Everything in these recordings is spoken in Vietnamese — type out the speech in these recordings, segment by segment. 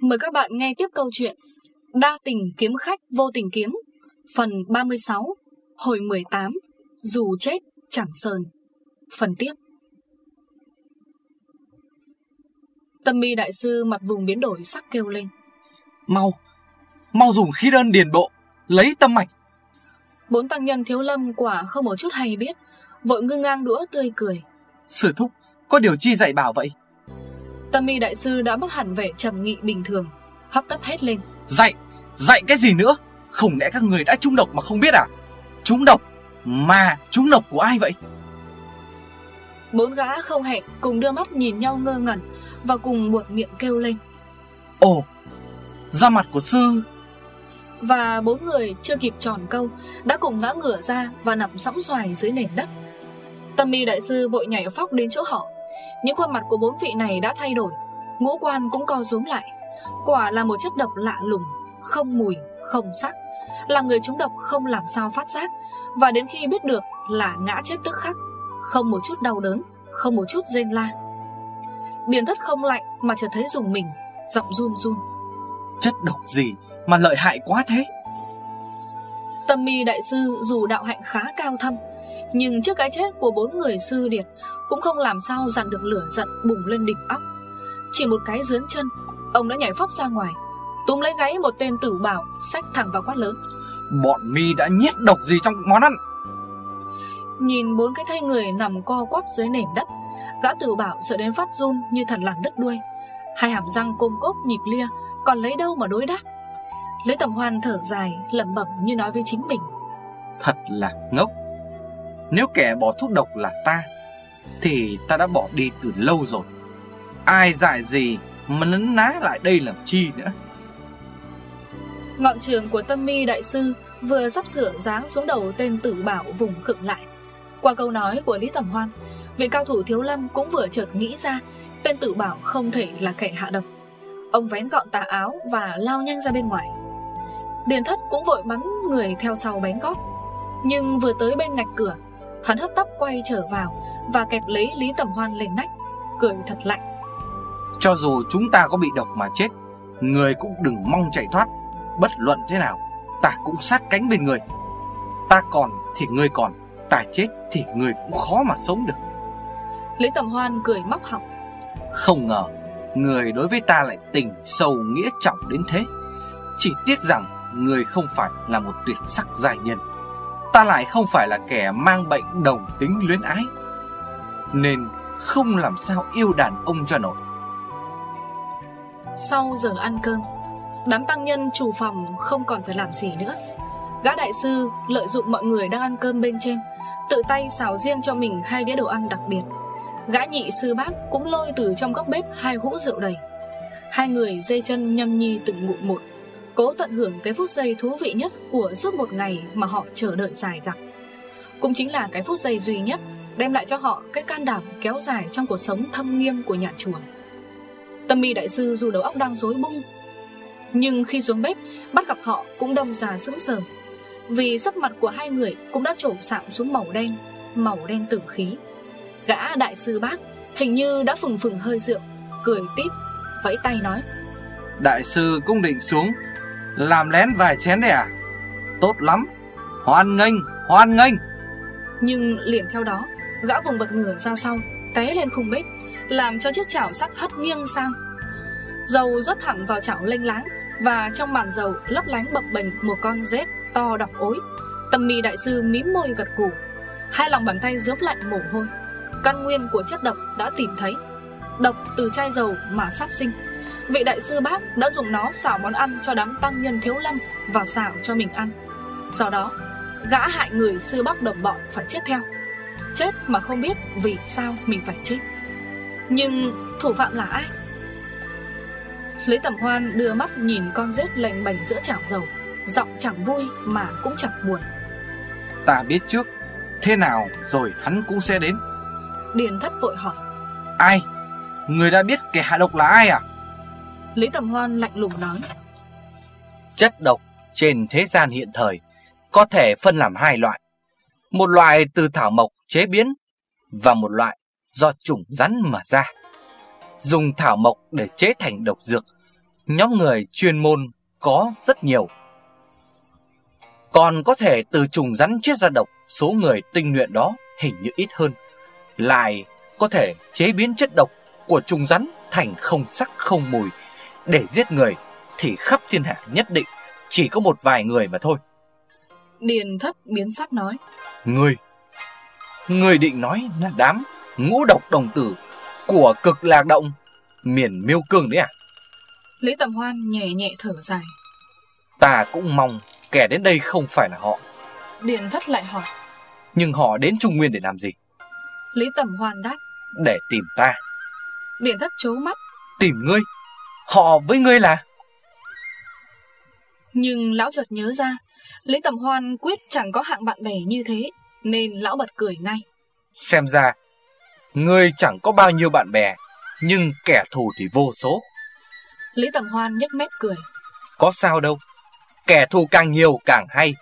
Mời các bạn nghe tiếp câu chuyện Đa tình kiếm khách vô tình kiếm Phần 36 Hồi 18 Dù chết chẳng sờn. Phần tiếp. Tâm mi đại sư mặt vùng biến đổi sắc kêu lên. Mau, mau dùng khí đơn điền bộ Lấy tâm mạch. Bốn tăng nhân thiếu lâm quả không một chút hay biết Vội ngưng ngang đũa tươi cười. Sử thúc, có điều chi dạy bảo vậy Tâm mi đại sư đã mất hẳn vẻ trầm nghị bình thường Hấp tấp hết lên. Dạy, dạy cái gì nữa? Không lẽ các người đã trúng độc mà không biết à? Trúng độc, mà trúng độc của ai vậy? Bốn gã không hẹn cùng đưa mắt nhìn nhau ngơ ngẩn Và cùng buột miệng kêu lên. Ồ, da mặt của sư. Và bốn người chưa kịp tròn câu Đã cùng ngã ngửa ra và nằm sóng xoài dưới nền đất. Tâm mi đại sư vội nhảy phóc đến chỗ họ Những khuôn mặt của bốn vị này đã thay đổi. Ngũ quan cũng co rúm lại. Quả là một chất độc lạ lùng Không mùi, không sắc. Làm người chúng độc không làm sao phát giác. Và đến khi biết được là ngã chết tức khắc Không một chút đau đớn Không một chút rên la. Điền thất không lạnh mà chợt thấy dùng mình Giọng run run. Chất độc gì mà lợi hại quá thế? Tâm mi đại sư dù đạo hạnh khá cao thâm Nhưng trước cái chết của bốn người sư điệt Cũng không làm sao dặn được lửa giận bùng lên đỉnh óc. Chỉ một cái dướn chân Ông đã nhảy phóc ra ngoài Túm lấy gáy một tên tử bảo Xách thẳng vào quát lớn. Bọn mi đã nhét độc gì trong món ăn? Nhìn bốn cái thây người nằm co quắp dưới nền đất Gã tử bảo sợ đến phát run như thần lằn đứt đuôi. Hai hàm răng côm cốp nhịp lia Còn lấy đâu mà đối đáp? Lấy tầm hoan thở dài lẩm bẩm như nói với chính mình. Thật là ngốc. Nếu kẻ bỏ thuốc độc là ta thì ta đã bỏ đi từ lâu rồi. Ai dại gì mà nấn ná lại đây làm chi nữa? Ngọn trường của tâm mi đại sư Vừa sắp sửa giáng xuống đầu tên tử bảo vùng khựng lại. Qua câu nói của Lý Tầm Hoan Vị cao thủ thiếu lâm cũng vừa chợt nghĩ ra Tên tử bảo không thể là kẻ hạ độc. Ông vén gọn tà áo và lao nhanh ra bên ngoài. Điền thất cũng vội bắn người theo sau bén gót, Nhưng vừa tới bên ngạch cửa Hắn hấp tấp quay trở vào Và kẹp lấy Lý Tầm Hoan lên nách Cười thật lạnh. Cho dù chúng ta có bị độc mà chết Người cũng đừng mong chạy thoát. Bất luận thế nào Ta cũng sát cánh bên người. Ta còn thì người còn Ta chết thì người cũng khó mà sống được. Lý Tầm Hoan cười móc họng. Không ngờ Người đối với ta lại tình sâu nghĩa trọng đến thế. Chỉ tiếc rằng Người không phải là một tuyệt sắc giai nhân Ta lại không phải là kẻ mang bệnh đồng tính luyến ái, Nên không làm sao yêu đàn ông cho nổi. Sau giờ ăn cơm, Đám tăng nhân chủ phòng không còn phải làm gì nữa. Gã đại sư lợi dụng mọi người đang ăn cơm bên trên, Tự tay xào riêng cho mình hai đĩa đồ ăn đặc biệt. Gã nhị sư bác cũng lôi từ trong góc bếp hai hũ rượu đầy. Hai người dây chân nhâm nhi từng ngụm một. Cố tận hưởng cái phút giây thú vị nhất của suốt một ngày mà họ chờ đợi dài dặc. Cũng chính là cái phút giây duy nhất Đem lại cho họ cái can đảm kéo dài trong cuộc sống thâm nghiêm của nhà chùa. Tâm mi đại sư dù đầu óc đang rối bung, Nhưng khi xuống bếp, Bắt gặp họ cũng đông già sững sờ, Vì sắc mặt của hai người cũng đã trổ sạm xuống màu đen Màu đen tử khí. Gã đại sư bác Hình như đã phừng phừng hơi rượu, Cười tít, Vẫy tay nói, Đại sư cũng định xuống làm lén vài chén đấy à? Tốt lắm. Hoan nghênh Hoan nghênh. Nhưng liền theo đó, Gã vùng bật ngửa ra sau, Té lên khung bếp, Làm cho chiếc chảo sắt hất nghiêng sang. Dầu rót thẳng vào chảo lênh láng Và trong màn dầu lấp lánh bập bềnh Một con rết to đọc ối. Tâm mi đại sư mím môi gật củ Hai lòng bàn tay rớp lạnh mồ hôi. Căn nguyên của chất độc đã tìm thấy, Độc từ chai dầu mà sát sinh. Vị đại sư bác đã dùng nó xảo món ăn cho đám tăng nhân thiếu lâm Và xảo cho mình ăn Do đó Gã hại người sư bác đồng bọn phải chết theo Chết mà không biết vì sao mình phải chết Nhưng thủ phạm là ai? Lý Tầm Hoan đưa mắt nhìn con rết lệnh bành giữa chảo dầu Giọng chẳng vui mà cũng chẳng buồn Ta biết trước Thế nào rồi hắn cũng sẽ đến Điền thất vội hỏi Ai? Người đã biết kẻ hạ độc là ai à? Lý Tầm Hoan lạnh lùng nói. Chất độc trên thế gian hiện thời Có thể phân làm hai loại. Một loại từ thảo mộc chế biến Và một loại do trùng rắn mà ra. Dùng thảo mộc để chế thành độc dược, Nhóm người chuyên môn có rất nhiều. Còn có thể từ trùng rắn chết ra độc, Số người tinh luyện đó hình như ít hơn. Lại có thể chế biến chất độc của trùng rắn thành không sắc không mùi. Để giết người thì khắp thiên hạ nhất định chỉ có một vài người mà thôi. Điền thất biến sắc nói. Người Người định nói là đám ngũ độc đồng tử Của cực lạc động Miền miêu cương đấy à? Lý Tầm Hoan nhẹ nhẹ thở dài. Ta cũng mong kẻ đến đây không phải là họ. Điền thất lại hỏi. Nhưng họ đến Trung Nguyên để làm gì? Lý Tầm Hoan đáp. Để tìm ta. Điền thất chố mắt. Tìm ngươi Họ với ngươi là? Nhưng lão chợt nhớ ra Lý Tầm Hoan quyết chẳng có hạng bạn bè như thế Nên lão bật cười ngay. Xem ra Ngươi chẳng có bao nhiêu bạn bè Nhưng kẻ thù thì vô số. Lý Tầm Hoan nhếch mép cười. Có sao đâu Kẻ thù càng nhiều càng hay.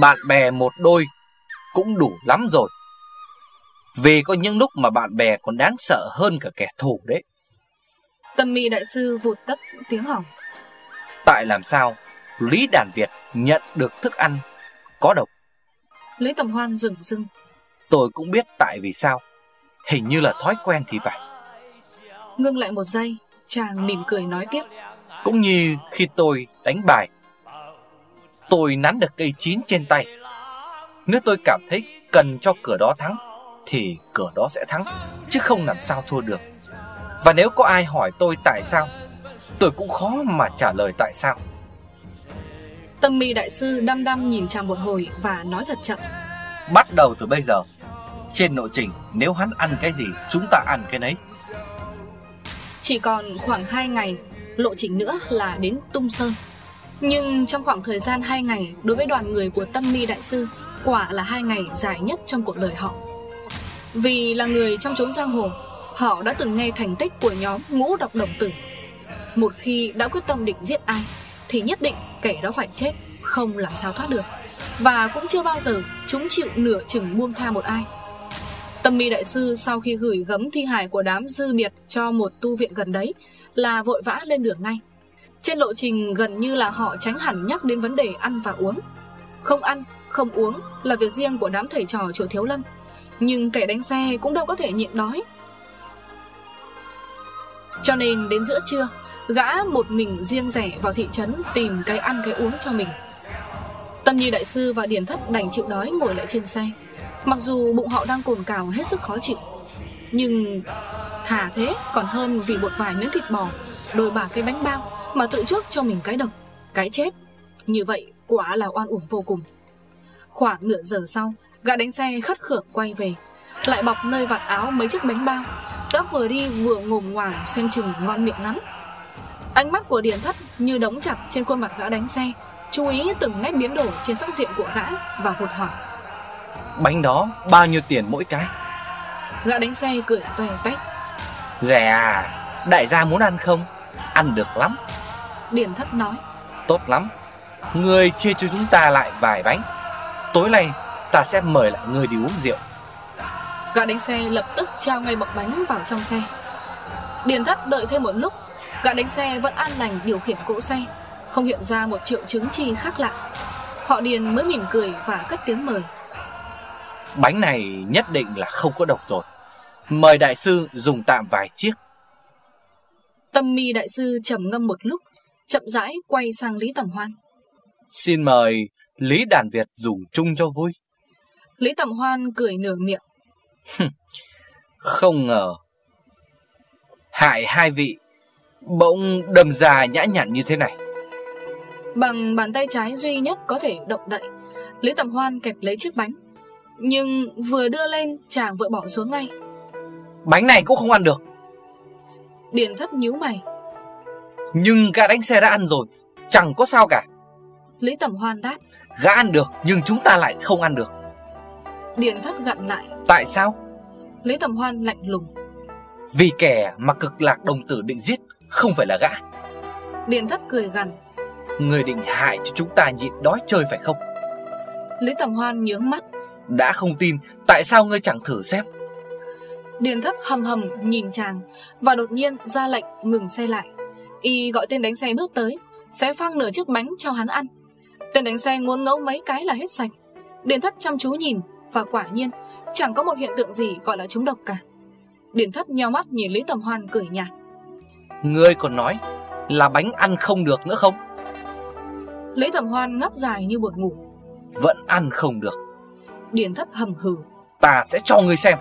Bạn bè một đôi Cũng đủ lắm rồi. Vì có những lúc mà bạn bè còn đáng sợ hơn cả kẻ thù đấy Tâm mi đại sư vụt tắt tiếng hỏi Tại làm sao Lý Đàn Việt nhận được thức ăn có độc? Lý Tầm Hoan dừng dưng. Tôi cũng biết tại vì sao. Hình như là thói quen thì phải. Ngưng lại một giây Chàng mỉm cười nói tiếp. Cũng như khi tôi đánh bài Tôi nắn được cây chín trên tay. Nếu tôi cảm thấy cần cho cửa đó thắng Thì cửa đó sẽ thắng Chứ không làm sao thua được Và nếu có ai hỏi tôi tại sao Tôi cũng khó mà trả lời tại sao. Tâm mi đại sư đăm đăm nhìn chàng một hồi Và nói thật chậm. Bắt đầu từ bây giờ Trên nội trình nếu hắn ăn cái gì Chúng ta ăn cái nấy. Chỉ còn khoảng 2 ngày Lộ trình nữa là đến Tung Sơn. Nhưng trong khoảng thời gian 2 ngày Đối với đoàn người của Tâm mi đại sư Quả là hai ngày dài nhất trong cuộc đời họ. Vì là người trong chốn giang hồ Họ đã từng nghe thành tích của nhóm ngũ độc đồng tử. Một khi đã quyết tâm định giết ai Thì nhất định kẻ đó phải chết Không làm sao thoát được. Và cũng chưa bao giờ chúng chịu nửa chừng buông tha một ai. Tâm mi đại sư sau khi gửi gấm thi hài của đám dư biệt cho một tu viện gần đấy Là vội vã lên đường ngay. Trên lộ trình gần như là họ tránh hẳn nhắc đến vấn đề ăn và uống. Không ăn, không uống là việc riêng của đám thầy trò chùa Thiếu Lâm. Nhưng kẻ đánh xe cũng đâu có thể nhịn đói. Cho nên đến giữa trưa Gã một mình riêng rẻ vào thị trấn tìm cái ăn cái uống cho mình. Tâm Nhi Đại Sư và Điển Thất đành chịu đói ngồi lại trên xe. Mặc dù bụng họ đang cồn cào hết sức khó chịu Nhưng thả thế còn hơn vì một vài miếng thịt bò Đôi bà cái bánh bao mà tự chuốc cho mình cái độc, cái chết. Như vậy quả là oan uổng vô cùng. Khoảng nửa giờ sau Gã đánh xe khất khưởng quay về Lại bọc nơi vạt áo mấy chiếc bánh bao Gã vừa đi vừa ngồm ngoàm xem chừng ngon miệng lắm. Ánh mắt của Điền Thất như đóng chặt trên khuôn mặt gã đánh xe Chú ý từng nét biến đổi trên sắc diện của gã Và vụt hỏi. Bánh đó bao nhiêu tiền mỗi cái? Gã đánh xe cười toe toét. Rẻ à Đại gia muốn ăn không? Ăn được lắm. Điền Thất nói. Tốt lắm. Người chia cho chúng ta lại vài bánh. Tối nay ta sẽ mời lại người đi uống rượu Gã đánh xe lập tức trao ngay bọc bánh vào trong xe. Điền Thất đợi thêm một lúc Gã đánh xe vẫn an lành điều khiển cỗ xe Không hiện ra một triệu chứng chi khác lạ. Họ Điền mới mỉm cười và cất tiếng mời. Bánh này nhất định là không có độc rồi. Mời đại sư dùng tạm vài chiếc. Tâm mi đại sư trầm ngâm một lúc Chậm rãi quay sang Lý Tầm Hoan. Xin mời Lý Đàn Việt dùng chung cho vui. Lý Tầm Hoan cười nửa miệng Không ngờ Hại hai vị Bỗng đầm già nhã nhặn như thế này. Bằng bàn tay trái duy nhất có thể động đậy Lý Tầm Hoan kẹp lấy chiếc bánh Nhưng vừa đưa lên chàng vội bỏ xuống ngay. Bánh này cũng không ăn được. Điền thất nhíu mày. Nhưng gã đánh xe đã ăn rồi Chẳng có sao cả. Lý Tầm Hoan đáp. Gã ăn được nhưng chúng ta lại không ăn được Điền thất gặn lại. Tại sao? Lý Tầm Hoan lạnh lùng. Vì kẻ mà cực lạc đồng tử định giết Không phải là gã. Điền thất cười gằn. Người định hại cho chúng ta nhịn đói chơi phải không? Lý Tầm Hoan nhướng mắt. Đã không tin Tại sao ngươi chẳng thử xem? Điền thất hầm hầm nhìn chàng Và đột nhiên ra lệnh ngừng xe lại. Y gọi tên đánh xe bước tới Xé phăng nửa chiếc bánh cho hắn ăn. Tên đánh xe ngốn ngấu mấy cái là hết sạch. Điền thất chăm chú nhìn Và quả nhiên chẳng có một hiện tượng gì gọi là trúng độc cả. Điền thất nheo mắt nhìn Lý Tầm Hoan cười nhạt. Ngươi còn nói là bánh ăn không được nữa không? Lý Tầm Hoan ngắp dài như buồn ngủ. Vẫn ăn không được. Điền thất hầm hừ. Ta sẽ cho ngươi xem.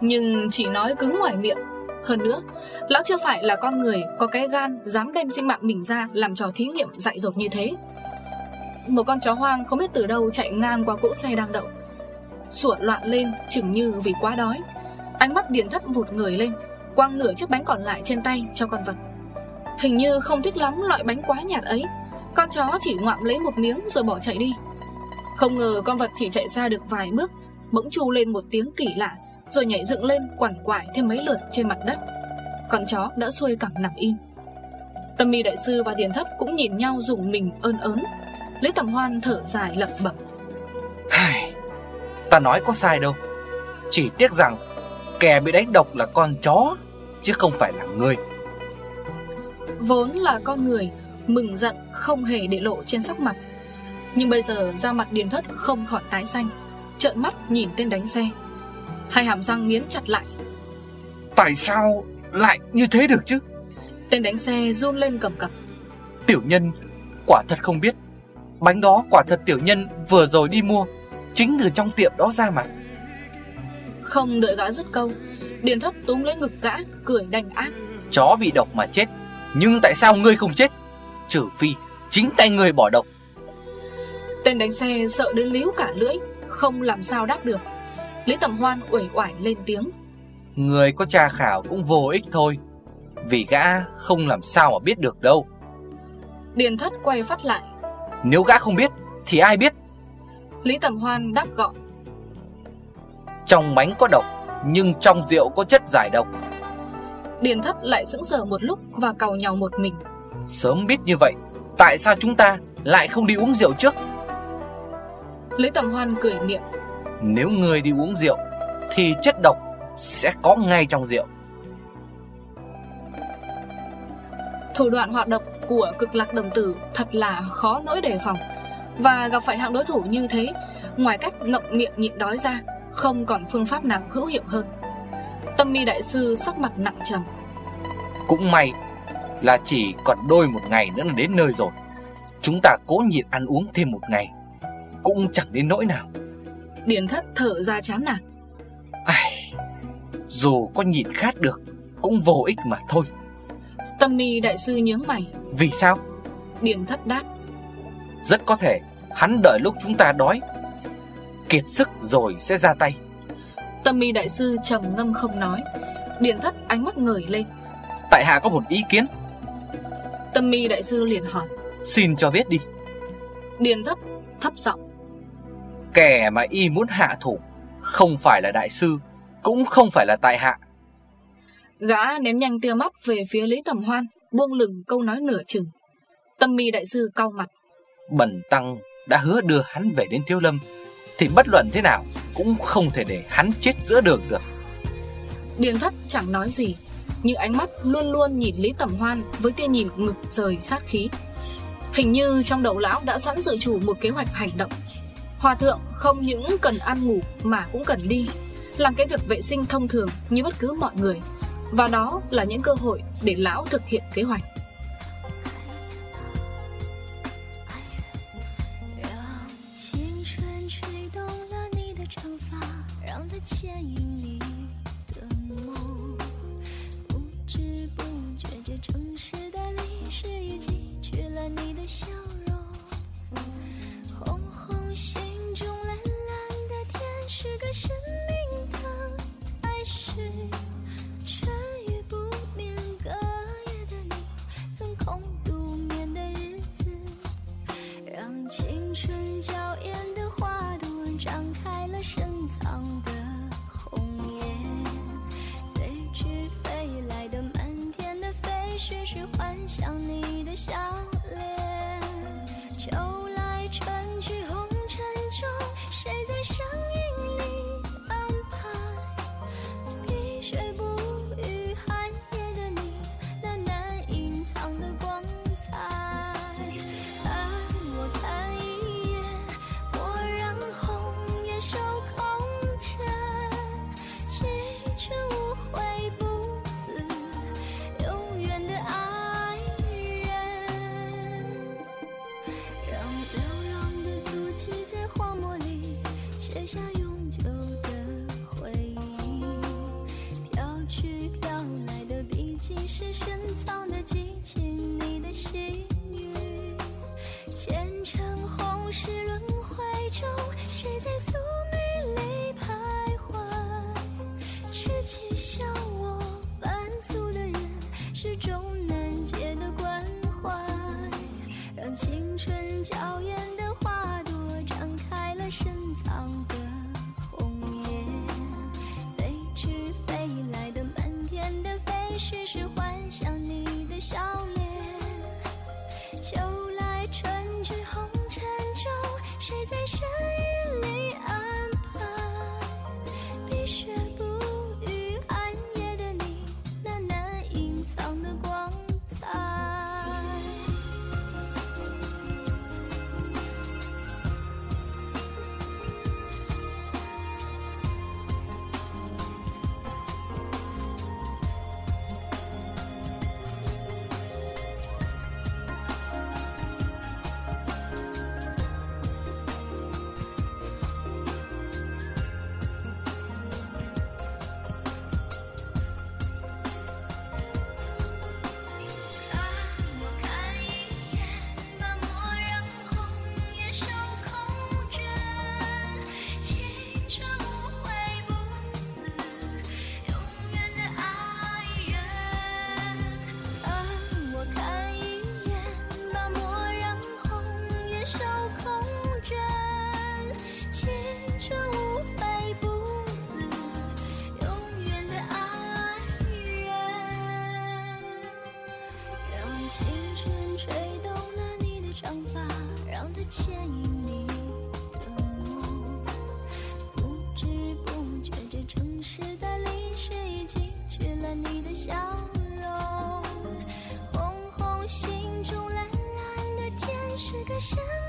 Nhưng chỉ nói cứng ngoài miệng. Hơn nữa Lão chưa phải là con người có cái gan Dám đem sinh mạng mình ra làm trò thí nghiệm dại dột như thế một con chó hoang không biết từ đâu chạy ngang qua cỗ xe đang đậu. Sủa loạn lên, chừng như vì quá đói. Ánh mắt điền thất vụt người lên, Quăng nửa chiếc bánh còn lại trên tay cho con vật. Hình như không thích lắm loại bánh quá nhạt ấy, Con chó chỉ ngoạm lấy một miếng rồi bỏ chạy đi. Không ngờ con vật chỉ chạy xa được vài bước, Bỗng chu lên một tiếng kỳ lạ, Rồi nhảy dựng lên quằn quại thêm mấy lượt trên mặt đất. Con chó đã xuôi cẳng nằm im. Tâm mi đại sư và điền thất cũng nhìn nhau dùng mình ơn ớn. Lấy tầm hoan thở dài lẩm bẩm. Ta nói có sai đâu. Chỉ tiếc rằng Kẻ bị đánh độc là con chó Chứ không phải là người. Vốn là con người Mừng giận không hề để lộ trên sắc mặt. Nhưng bây giờ da mặt điền thất không khỏi tái xanh Trợn mắt nhìn tên đánh xe. Hai hàm răng nghiến chặt lại. Tại sao lại như thế được chứ? Tên đánh xe run lên cầm cập. Tiểu nhân Quả thật không biết Bánh đó quả thật tiểu nhân vừa rồi đi mua Chính từ trong tiệm đó ra mà. Không đợi gã dứt câu Điền thất túm lấy ngực gã Cười đành ác. Chó bị độc mà chết Nhưng tại sao ngươi không chết? Trừ phi chính tay ngươi bỏ độc. Tên đánh xe sợ đến líu cả lưỡi Không làm sao đáp được. Lý Tầm Hoan uể oải lên tiếng. Người có tra khảo cũng vô ích thôi Vì gã không làm sao mà biết được đâu. Điền thất quay phát lại Nếu gã không biết Thì ai biết? Lý Tầm Hoan đáp gọn. Trong bánh có độc Nhưng trong rượu có chất giải độc. Điền thất lại sững sờ một lúc Và cầu nhau một mình. Sớm biết như vậy Tại sao chúng ta lại không đi uống rượu trước? Lý Tầm Hoan cười miệng. Nếu người đi uống rượu Thì chất độc sẽ có ngay trong rượu Thủ đoạn hoạt động của cực lạc đồng tử Thật là khó nỗi đề phòng. Và gặp phải hạng đối thủ như thế Ngoài cách ngậm miệng nhịn đói ra Không còn phương pháp nào hữu hiệu hơn. Tâm mi đại sư sắc mặt nặng trầm. Cũng may là chỉ còn đôi một ngày nữa là đến nơi rồi. Chúng ta cố nhịn ăn uống thêm một ngày Cũng chẳng đến nỗi nào. Điền thất thở ra chán nản. Ai, Dù có nhịn khát được Cũng vô ích mà thôi Tâm mi đại sư nhướng mày. Vì sao? Điền thất đáp. Rất có thể Hắn đợi lúc chúng ta đói. Kiệt sức rồi sẽ ra tay. Tâm mi đại sư trầm ngâm không nói. Điền thất ánh mắt ngời lên. Tại hạ có một ý kiến. Tâm mi đại sư liền hỏi. Xin cho biết đi. Điền thất thấp giọng. Kẻ mà y muốn hạ thủ Không phải là đại sư Cũng không phải là tại hạ Gã ném nhanh tia mắt về phía Lý Tầm Hoan Buông lửng câu nói nửa chừng. Tâm mi đại sư cau mặt. Bần tăng đã hứa đưa hắn về đến Thiếu Lâm Thì bất luận thế nào Cũng không thể để hắn chết giữa đường được. Điền thất chẳng nói gì Nhưng ánh mắt luôn luôn nhìn Lý Tầm Hoan Với tia nhìn ngực rời sát khí. Hình như trong đầu lão đã sẵn dự chủ một kế hoạch hành động. Hòa thượng không những cần ăn ngủ mà cũng cần đi. Làm cái việc vệ sinh thông thường như bất cứ mọi người và đó là những cơ hội để lão thực hiện kế hoạch. 让青只是幻想你的笑脸。期在荒漠里写下永久的回忆飘去飘来的笔迹是深藏的激情你的心语前尘后世轮回中谁在宿命里徘徊痴情笑我凡俗的人世终难解的关怀让青春的想